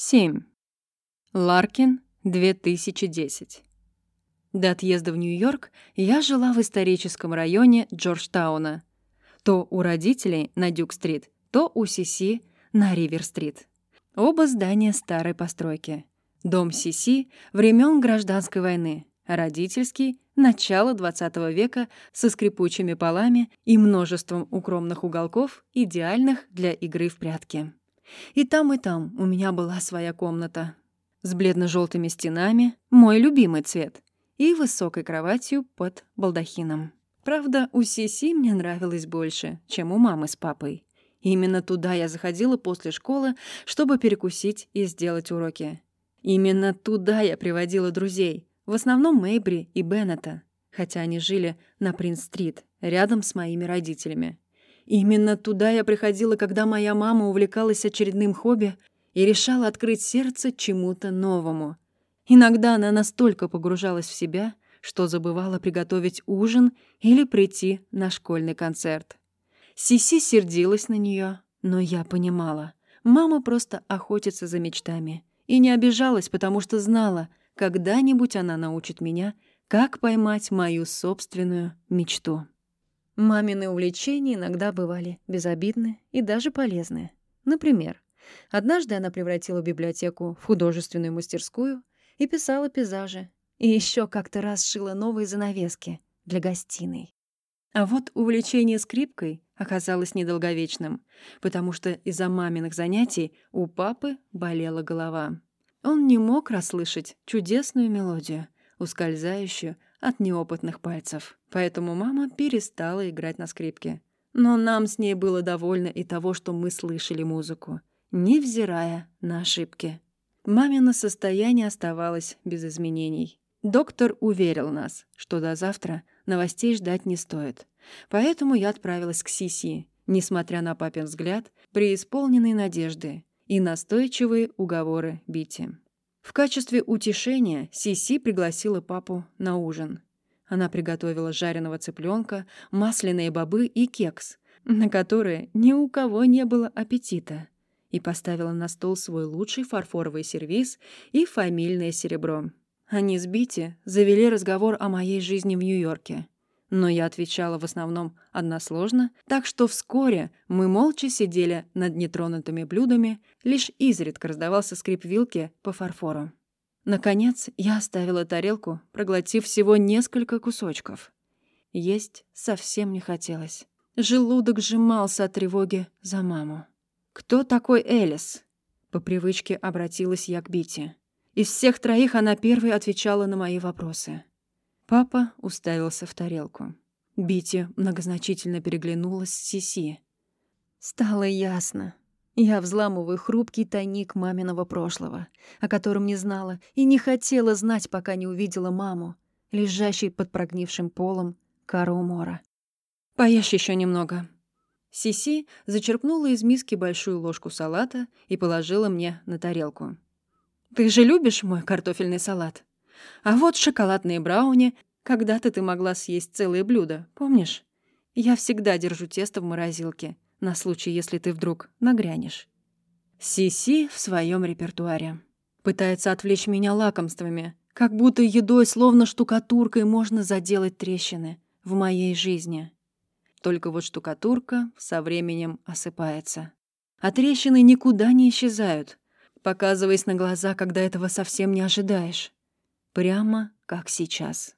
7. Ларкин, 2010. До отъезда в Нью-Йорк я жила в историческом районе Джорджтауна. То у родителей на Дюк-стрит, то у Сиси на Ривер-стрит. Оба здания старой постройки. Дом Сиси времен Гражданской войны, родительский — начало XX века со скрипучими полами и множеством укромных уголков, идеальных для игры в прятки. И там, и там у меня была своя комната. С бледно-желтыми стенами, мой любимый цвет, и высокой кроватью под балдахином. Правда, у Сиси мне нравилось больше, чем у мамы с папой. Именно туда я заходила после школы, чтобы перекусить и сделать уроки. Именно туда я приводила друзей, в основном Мэйбри и Беннета, хотя они жили на Принц-стрит, рядом с моими родителями. Именно туда я приходила, когда моя мама увлекалась очередным хобби и решала открыть сердце чему-то новому. Иногда она настолько погружалась в себя, что забывала приготовить ужин или прийти на школьный концерт. Сиси сердилась на нее, но я понимала. Мама просто охотится за мечтами. И не обижалась, потому что знала, когда-нибудь она научит меня, как поймать мою собственную мечту. Мамины увлечения иногда бывали безобидны и даже полезны. Например, однажды она превратила библиотеку в художественную мастерскую и писала пейзажи, и еще как-то раз шила новые занавески для гостиной. А вот увлечение скрипкой оказалось недолговечным, потому что из-за маминых занятий у папы болела голова. Он не мог расслышать чудесную мелодию, ускользающую от неопытных пальцев. Поэтому мама перестала играть на скрипке. Но нам с ней было довольно и того, что мы слышали музыку, невзирая на ошибки. Мамино состояние оставалось без изменений. Доктор уверил нас, что до завтра новостей ждать не стоит. Поэтому я отправилась к Сиси, несмотря на папин взгляд, преисполненный надежды и настойчивые уговоры Бити. В качестве утешения Сиси пригласила папу на ужин. Она приготовила жареного цыпленка, масляные бобы и кекс, на которые ни у кого не было аппетита, и поставила на стол свой лучший фарфоровый сервиз и фамильное серебро. Они с Бити завели разговор о моей жизни в Нью-Йорке. Но я отвечала в основном односложно, так что вскоре мы молча сидели над нетронутыми блюдами, лишь изредка раздавался скрип вилки по фарфору. Наконец, я оставила тарелку, проглотив всего несколько кусочков. Есть совсем не хотелось. Желудок сжимался от тревоги за маму. «Кто такой Элис?» По привычке обратилась я к Бити. Из всех троих она первой отвечала на мои вопросы. Папа уставился в тарелку. Бити многозначительно переглянулась с Сиси. Стало ясно. Я взламываю хрупкий тайник маминого прошлого, о котором не знала и не хотела знать, пока не увидела маму, лежащей под прогнившим полом Кару Мора. «Поешь еще немного». Сиси зачерпнула из миски большую ложку салата и положила мне на тарелку. «Ты же любишь мой картофельный салат?» А вот шоколадные брауни. Когда-то ты могла съесть целое блюдо, помнишь? Я всегда держу тесто в морозилке, на случай, если ты вдруг нагрянешь. Сиси в своем репертуаре. Пытается отвлечь меня лакомствами, как будто едой, словно штукатуркой, можно заделать трещины в моей жизни. Только вот штукатурка со временем осыпается. А трещины никуда не исчезают, показываясь на глаза, когда этого совсем не ожидаешь. Прямо как сейчас.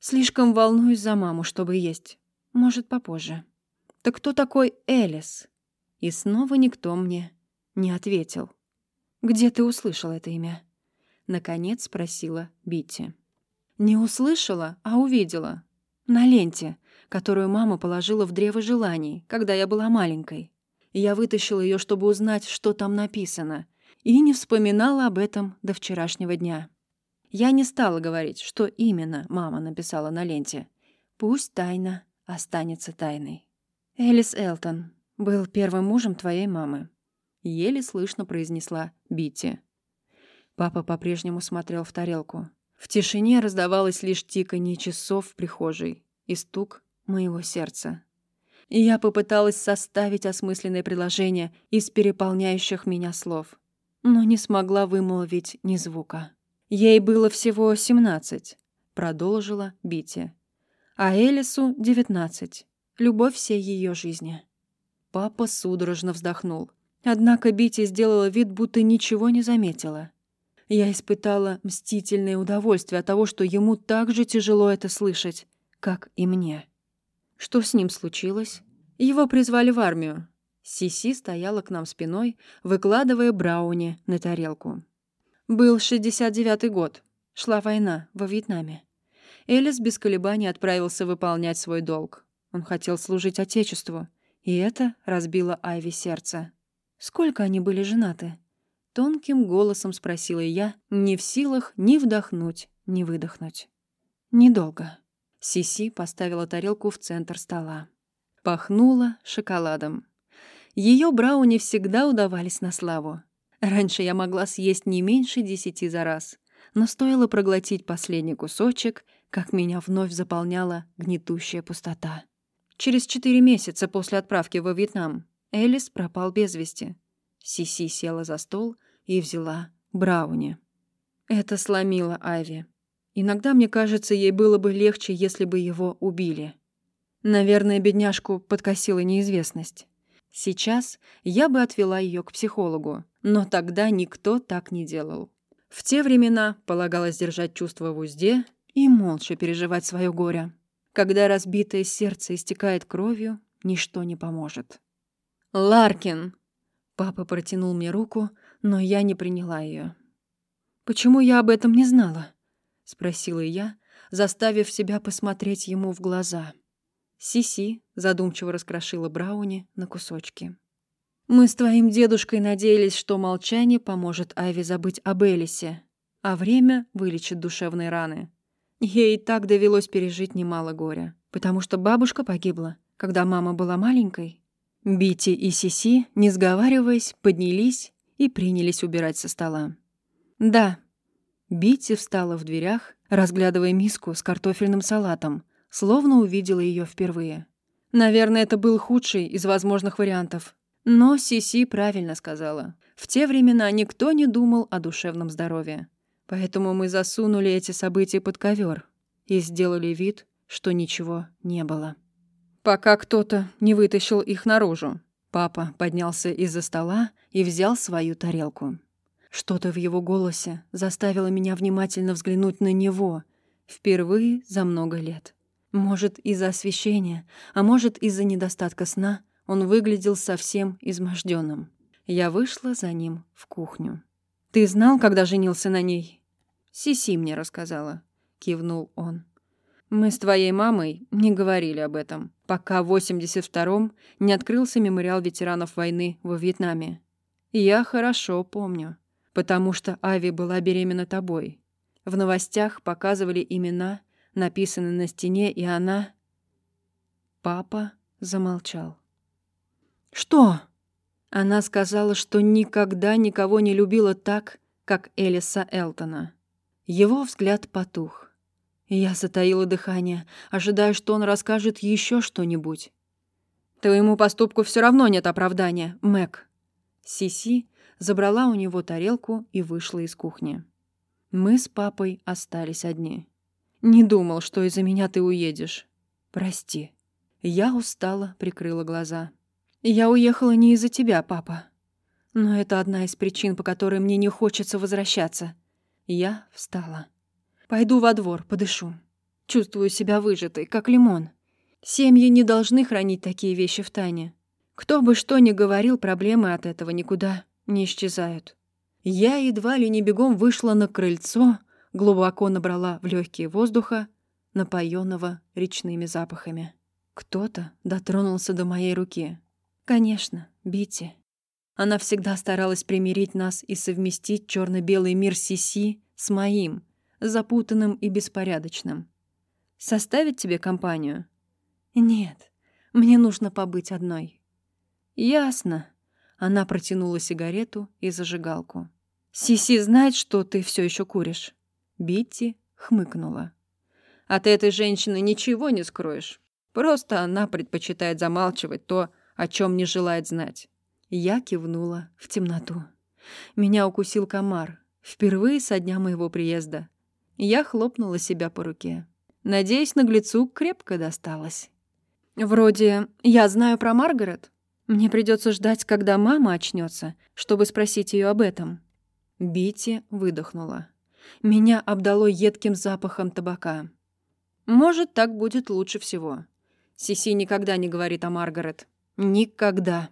Слишком волнуюсь за маму, чтобы есть. Может, попозже. Так кто такой Элис? И снова никто мне не ответил. «Где ты услышал это имя?» Наконец спросила Битти. «Не услышала, а увидела. На ленте, которую мама положила в древо желаний, когда я была маленькой. Я вытащила ее, чтобы узнать, что там написано, и не вспоминала об этом до вчерашнего дня. Я не стала говорить, что именно мама написала на ленте. Пусть тайна останется тайной. Элис Элтон был первым мужем твоей мамы. Еле слышно произнесла Битти. Папа по-прежнему смотрел в тарелку. В тишине раздавалось лишь тиканье часов в прихожей и стук моего сердца. И я попыталась составить осмысленное предложение из переполняющих меня слов. но не смогла вымолвить ни звука. Ей было всего семнадцать, продолжила Бити. А Элису девятнадцать. Любовь всей ее жизни. Папа судорожно вздохнул. Однако Бити сделала вид, будто ничего не заметила. Я испытала мстительное удовольствие от того, что ему так же тяжело это слышать, как и мне. Что с ним случилось? Его призвали в армию. Сиси стояла к нам спиной, выкладывая брауни на тарелку. Был 69-й год. Шла война во Вьетнаме. Элис без колебаний отправился выполнять свой долг. Он хотел служить Отечеству, и это разбило Айви сердце. Сколько они были женаты? Тонким голосом спросила я, не в силах ни вдохнуть, ни выдохнуть. Недолго. Сиси поставила тарелку в центр стола. Пахнуло шоколадом. Ее брауни всегда удавались на славу. Раньше я могла съесть не меньше десяти за раз, но стоило проглотить последний кусочек, как меня вновь заполняла гнетущая пустота. Через четыре месяца после отправки во Вьетнам Элис пропал без вести. Сиси села за стол и взяла брауни. Это сломило Айви. Иногда, мне кажется, ей было бы легче, если бы его убили. Наверное, бедняжку подкосила неизвестность. Сейчас я бы отвела ее к психологу, но тогда никто так не делал. В те времена полагалось держать чувства в узде и молча переживать свое горе. Когда разбитое сердце истекает кровью, ничто не поможет. «Ларкин!» Папа протянул мне руку, но я не приняла ее. «Почему я об этом не знала?» — спросила я, заставив себя посмотреть ему в глаза. Сиси задумчиво раскрошила брауни на кусочки. «Мы с твоим дедушкой надеялись, что молчание поможет Айве забыть об Элисе, а время вылечит душевные раны. Ей и так довелось пережить немало горя, потому что бабушка погибла, когда мама была маленькой. Бити и Сиси, не сговариваясь, поднялись и принялись убирать со стола. «Да». Бити встала в дверях, разглядывая миску с картофельным салатом, словно увидела ее впервые. Наверное, это был худший из возможных вариантов. Но Сиси правильно сказала. В те времена никто не думал о душевном здоровье. Поэтому мы засунули эти события под ковер и сделали вид, что ничего не было. Пока кто-то не вытащил их наружу. Папа поднялся из-за стола и взял свою тарелку. Что-то в его голосе заставило меня внимательно взглянуть на него впервые за много лет. Может, из-за освещения, а может, из-за недостатка сна, он выглядел совсем изможденным. Я вышла за ним в кухню. «Ты знал, когда женился на ней?» «Сиси мне рассказала», — кивнул он. «Мы с твоей мамой не говорили об этом, пока в 82-м не открылся мемориал ветеранов войны во Вьетнаме. Я хорошо помню, потому что Ави была беременна тобой. В новостях показывали имена, написанные на стене, и она...» Папа замолчал. «Что?» Она сказала, что никогда никого не любила так, как Элиса Элтона. Его взгляд потух. Я затаила дыхание, ожидая, что он расскажет еще что-нибудь. «Твоему поступку все равно нет оправдания, Мэг». Сиси забрала у него тарелку и вышла из кухни. Мы с папой остались одни. «Не думал, что из-за меня ты уедешь. Прости». Я устала, прикрыла глаза. «Я уехала не из-за тебя, папа. Но это одна из причин, по которой мне не хочется возвращаться». Я встала. Пойду во двор, подышу. Чувствую себя выжатой, как лимон. Семьи не должны хранить такие вещи в тайне. Кто бы что ни говорил, проблемы от этого никуда не исчезают. Я едва ли не бегом вышла на крыльцо, глубоко набрала в легкие воздуха, напоенного речными запахами. Кто-то дотронулся до моей руки. Конечно, Бити. Она всегда старалась примирить нас и совместить черно белый мир Сиси с моим — запутанным и беспорядочным. Составить тебе компанию? Нет, мне нужно побыть одной. Ясно. Она протянула сигарету и зажигалку. Сиси знает, что ты все еще куришь. Битти хмыкнула. От этой женщины ничего не скроешь. Просто она предпочитает замалчивать то, о чем не желает знать. Я кивнула в темноту. Меня укусил комар. Впервые со дня моего приезда. Я хлопнула себя по руке. Надеюсь, наглецу крепко досталось. Вроде «я знаю про Маргарет». Мне придется ждать, когда мама очнется, чтобы спросить ее об этом. Бити выдохнула. Меня обдало едким запахом табака. Может, так будет лучше всего. Сиси никогда не говорит о Маргарет. Никогда.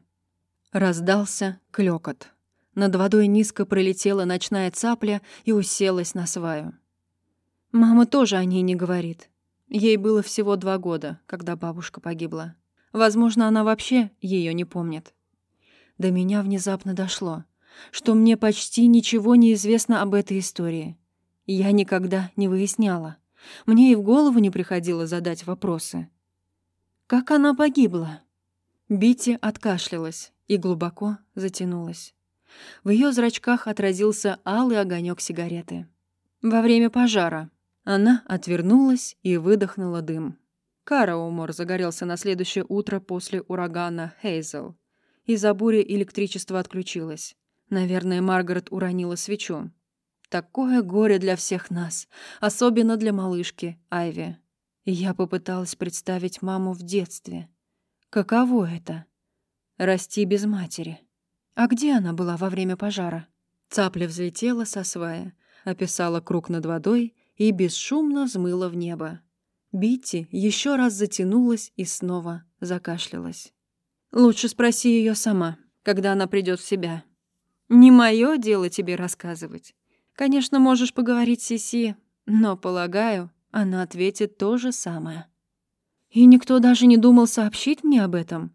Раздался клёкот. Над водой низко пролетела ночная цапля и уселась на сваю. Мама тоже о ней не говорит. Ей было всего два года, когда бабушка погибла. Возможно, она вообще ее не помнит. До меня внезапно дошло, что мне почти ничего не известно об этой истории. Я никогда не выясняла. Мне и в голову не приходило задать вопросы. Как она погибла? Бити откашлялась и глубоко затянулась. В ее зрачках отразился алый огонек сигареты. Во время пожара она отвернулась и выдохнула дым. Караумор загорелся на следующее утро после урагана Хейзел. Из-за бури электричество отключилось. Наверное, Маргарет уронила свечу. Такое горе для всех нас, особенно для малышки Айви. я попыталась представить маму в детстве. Каково это? Расти без матери. А где она была во время пожара? Цапля взлетела со свая, описала круг над водой и бесшумно взмыла в небо. Битти еще раз затянулась и снова закашлялась. «Лучше спроси ее сама, когда она придет в себя. Не мое дело тебе рассказывать. Конечно, можешь поговорить с Сиси, но, полагаю, она ответит то же самое». «И никто даже не думал сообщить мне об этом?»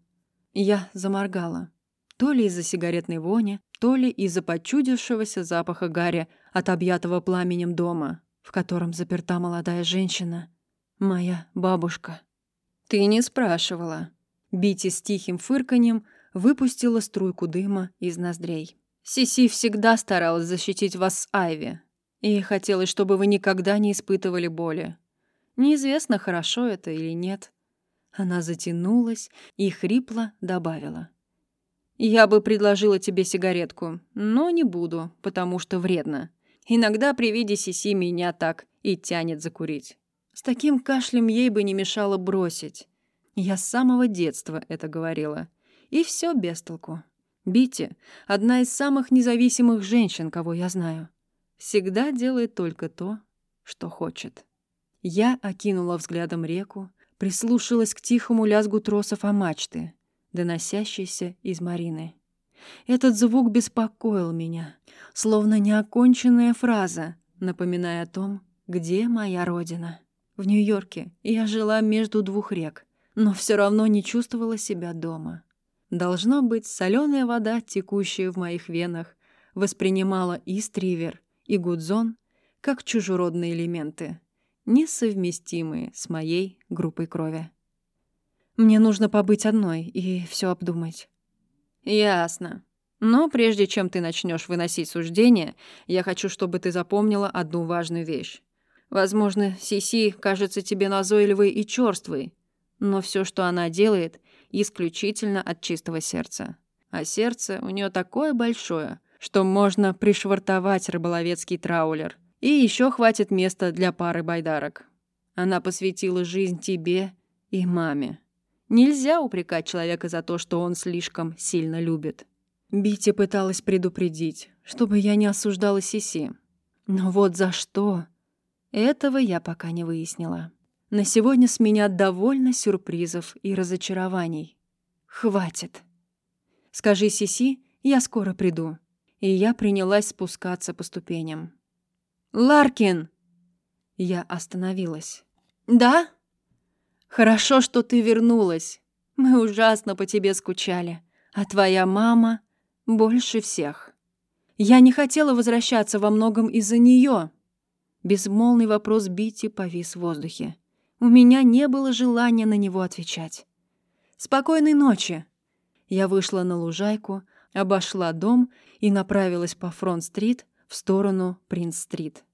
Я заморгала. То ли из-за сигаретной вони, то ли из-за почудившегося запаха гари от объятого пламенем дома, в котором заперта молодая женщина, моя бабушка. «Ты не спрашивала». Бити с тихим фырканьем выпустила струйку дыма из ноздрей. «Сиси всегда старалась защитить вас с Айви, и хотелось, чтобы вы никогда не испытывали боли. Неизвестно, хорошо это или нет». Она затянулась и хрипло добавила. Я бы предложила тебе сигаретку, но не буду, потому что вредно. Иногда при виде Сиси меня так и тянет закурить. С таким кашлем ей бы не мешало бросить. Я с самого детства это говорила. И все без толку. Бити — одна из самых независимых женщин, кого я знаю. Всегда делает только то, что хочет. Я окинула взглядом реку, прислушалась к тихому лязгу тросов о мачты — доносящийся из Марины. Этот звук беспокоил меня, словно неоконченная фраза, напоминая о том, где моя родина. В Нью-Йорке я жила между двух рек, но все равно не чувствовала себя дома. Должно быть, соленая вода, текущая в моих венах, воспринимала и стривер, и гудзон как чужеродные элементы, несовместимые с моей группой крови. Мне нужно побыть одной и все обдумать. Ясно. Но прежде чем ты начнешь выносить суждения, я хочу, чтобы ты запомнила одну важную вещь. Возможно, Сиси кажется тебе назойливой и черствой, но все, что она делает, исключительно от чистого сердца. А сердце у нее такое большое, что можно пришвартовать рыболовецкий траулер. И еще хватит места для пары байдарок. Она посвятила жизнь тебе и маме. Нельзя упрекать человека за то, что он слишком сильно любит. Бити пыталась предупредить, чтобы я не осуждала Сиси. Но вот за что? Этого я пока не выяснила. На сегодня с меня довольно сюрпризов и разочарований. Хватит. Скажи Сиси, я скоро приду. И я принялась спускаться по ступеням. «Ларкин!» Я остановилась. «Да?» Хорошо, что ты вернулась. Мы ужасно по тебе скучали. А твоя мама больше всех. Я не хотела возвращаться во многом из-за нее. Безмолвный вопрос Бити повис в воздухе. У меня не было желания на него отвечать. «Спокойной ночи!» Я вышла на лужайку, обошла дом и направилась по Фронт-стрит в сторону Принц-стрит.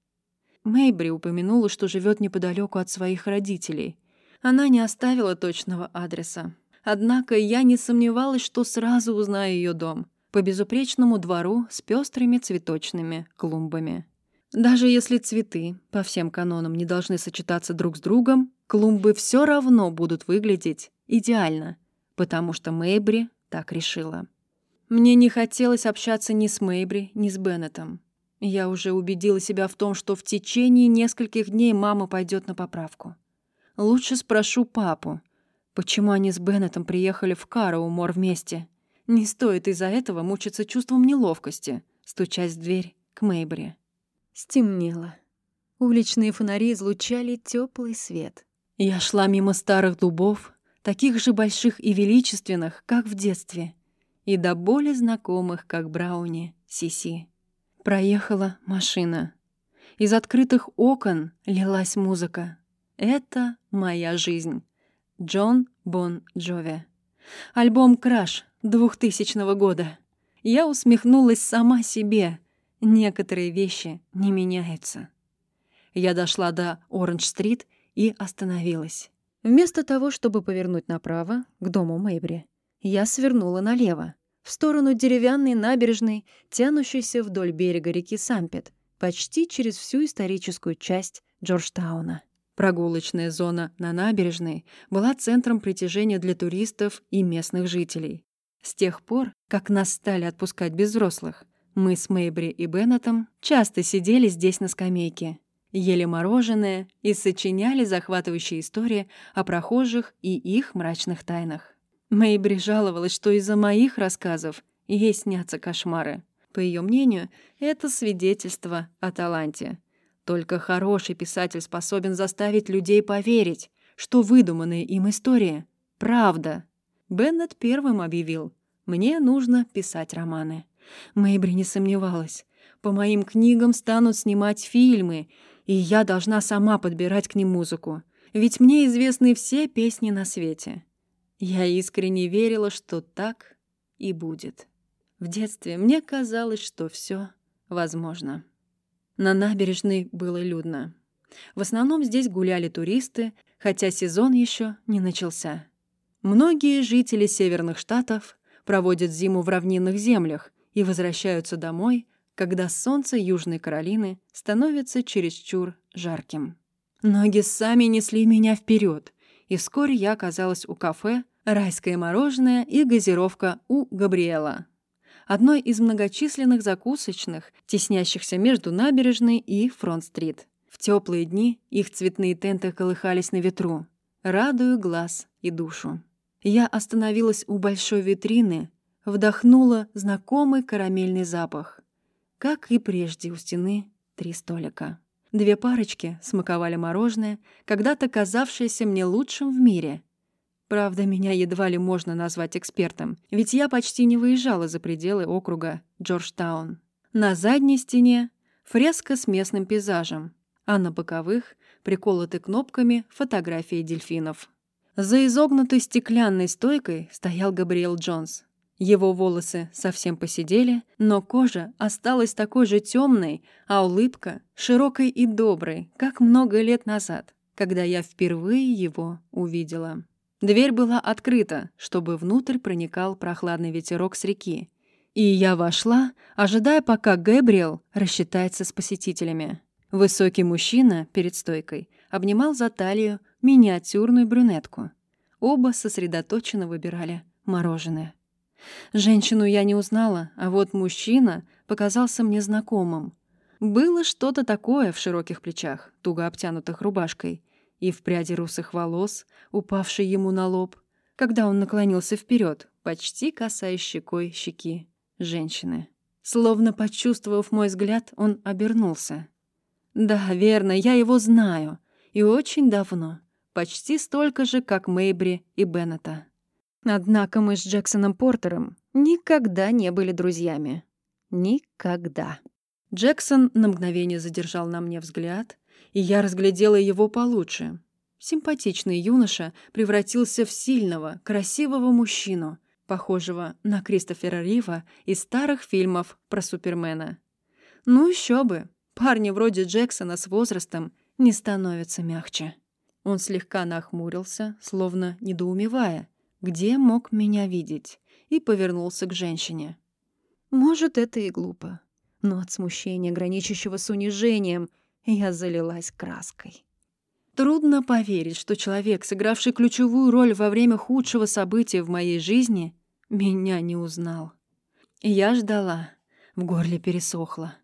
Мэйбри упомянула, что живет неподалеку от своих родителей — она не оставила точного адреса. Однако я не сомневалась, что сразу узнаю ее дом. по безупречному двору с пестрыми цветочными клумбами. Даже если цветы по всем канонам не должны сочетаться друг с другом, клумбы все равно будут выглядеть идеально, потому что Мэйбри так решила. Мне не хотелось общаться ни с Мэйбри, ни с Беннетом. Я уже убедила себя в том, что в течение нескольких дней мама пойдет на поправку. Лучше спрошу папу, почему они с Беннетом приехали в Караумор вместе. Не стоит из-за этого мучиться чувством неловкости, стучась в дверь к Мэйбри. Стемнело. Уличные фонари излучали теплый свет. Я шла мимо старых дубов, таких же больших и величественных, как в детстве, и до боли знакомых, как Брауни, Сиси. Проехала машина. Из открытых окон лилась музыка. Это моя жизнь. Джон Бон Джови. Альбом «Краш» 2000 года. Я усмехнулась сама себе. Некоторые вещи не меняются. Я дошла до Оранж-стрит и остановилась. Вместо того, чтобы повернуть направо, к дому Мэйбри, я свернула налево в сторону деревянной набережной, тянущейся вдоль берега реки Сампет, почти через всю историческую часть Джорджтауна. Прогулочная зона на набережной была центром притяжения для туристов и местных жителей. С тех пор, как нас стали отпускать без взрослых, мы с Мэйбри и Беннетом часто сидели здесь на скамейке, ели мороженое и сочиняли захватывающие истории о прохожих и их мрачных тайнах. Мэйбри жаловалась, что из-за моих рассказов ей снятся кошмары. По ее мнению, это свидетельство о таланте. Только хороший писатель способен заставить людей поверить, что выдуманные им истории — правда. Беннет первым объявил, «Мне нужно писать романы». Мэйбри не сомневалась. По моим книгам станут снимать фильмы, и я должна сама подбирать к ним музыку. Ведь мне известны все песни на свете. Я искренне верила, что так и будет. В детстве мне казалось, что все возможно. На набережной было людно. В основном здесь гуляли туристы, хотя сезон еще не начался. Многие жители северных штатов проводят зиму в равнинных землях и возвращаются домой, когда солнце Южной Каролины становится чересчур жарким. Ноги сами несли меня вперед, и вскоре я оказалась у кафе «Райское мороженое» и газировка у Габриэла, одной из многочисленных закусочных, теснящихся между набережной и Фронт-стрит. В теплые дни их цветные тенты колыхались на ветру, радуя глаз и душу. Я остановилась у большой витрины, вдохнула знакомый карамельный запах. Как и прежде у стены три столика. Две парочки смаковали мороженое, когда-то казавшееся мне лучшим в мире. Правда, меня едва ли можно назвать экспертом, ведь я почти не выезжала за пределы округа Джорджтаун. На задней стене фреска с местным пейзажем, а на боковых приколоты кнопками фотографии дельфинов. За изогнутой стеклянной стойкой стоял Габриэл Джонс. Его волосы совсем посидели, но кожа осталась такой же темной, а улыбка — широкой и доброй, как много лет назад, когда я впервые его увидела. Дверь была открыта, чтобы внутрь проникал прохладный ветерок с реки. И я вошла, ожидая, пока Гэбриэл рассчитается с посетителями. Высокий мужчина перед стойкой обнимал за талию миниатюрную брюнетку. Оба сосредоточенно выбирали мороженое. Женщину я не узнала, а вот мужчина показался мне знакомым. Было что-то такое в широких плечах, туго обтянутых рубашкой, и в пряди русых волос, упавшей ему на лоб, когда он наклонился вперед, почти касаясь щекой щеки женщины. Словно почувствовав мой взгляд, он обернулся. «Да, верно, я его знаю. И очень давно. Почти столько же, как Мэйбри и Беннета. Однако мы с Джексоном Портером никогда не были друзьями. Никогда. Джексон на мгновение задержал на мне взгляд, и я разглядела его получше. Симпатичный юноша превратился в сильного, красивого мужчину, похожего на Кристофера Рива из старых фильмов про Супермена. Ну еще бы, парни вроде Джексона с возрастом не становятся мягче. Он слегка нахмурился, словно недоумевая — где мог меня видеть, и повернулся к женщине. Может, это и глупо. Но от смущения, граничащего с унижением, я залилась краской. Трудно поверить, что человек, сыгравший ключевую роль во время худшего события в моей жизни, меня не узнал. Я ждала. В горле пересохло.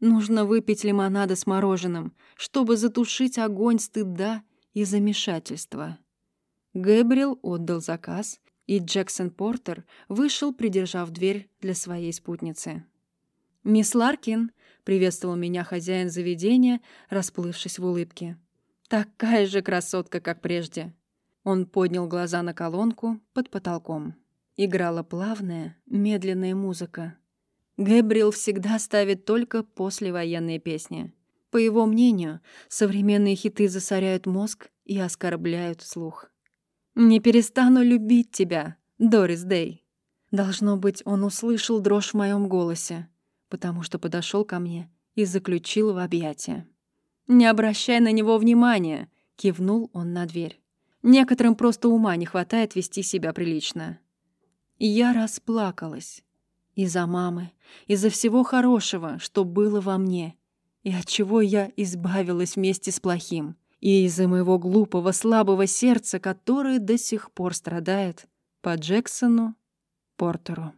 Нужно выпить лимонада с мороженым, чтобы затушить огонь стыда и замешательства. Гэбриэл отдал заказ, и Джексон Портер вышел, придержав дверь для своей спутницы. «Мисс Ларкин», — приветствовал меня хозяин заведения, расплывшись в улыбке. «Такая же красотка, как прежде». Он поднял глаза на колонку под потолком. Играла плавная, медленная музыка. Гэбриэл всегда ставит только послевоенные песни. По его мнению, современные хиты засоряют мозг и оскорбляют слух. «Не перестану любить тебя, Дорис Дэй». Должно быть, он услышал дрожь в моем голосе, потому что подошел ко мне и заключил в объятия. «Не обращай на него внимания», — кивнул он на дверь. «Некоторым просто ума не хватает вести себя прилично». Я расплакалась. Из-за мамы, из-за всего хорошего, что было во мне, и от чего я избавилась вместе с плохим — и из-за моего глупого, слабого сердца, которое до сих пор страдает по Джексону Портеру.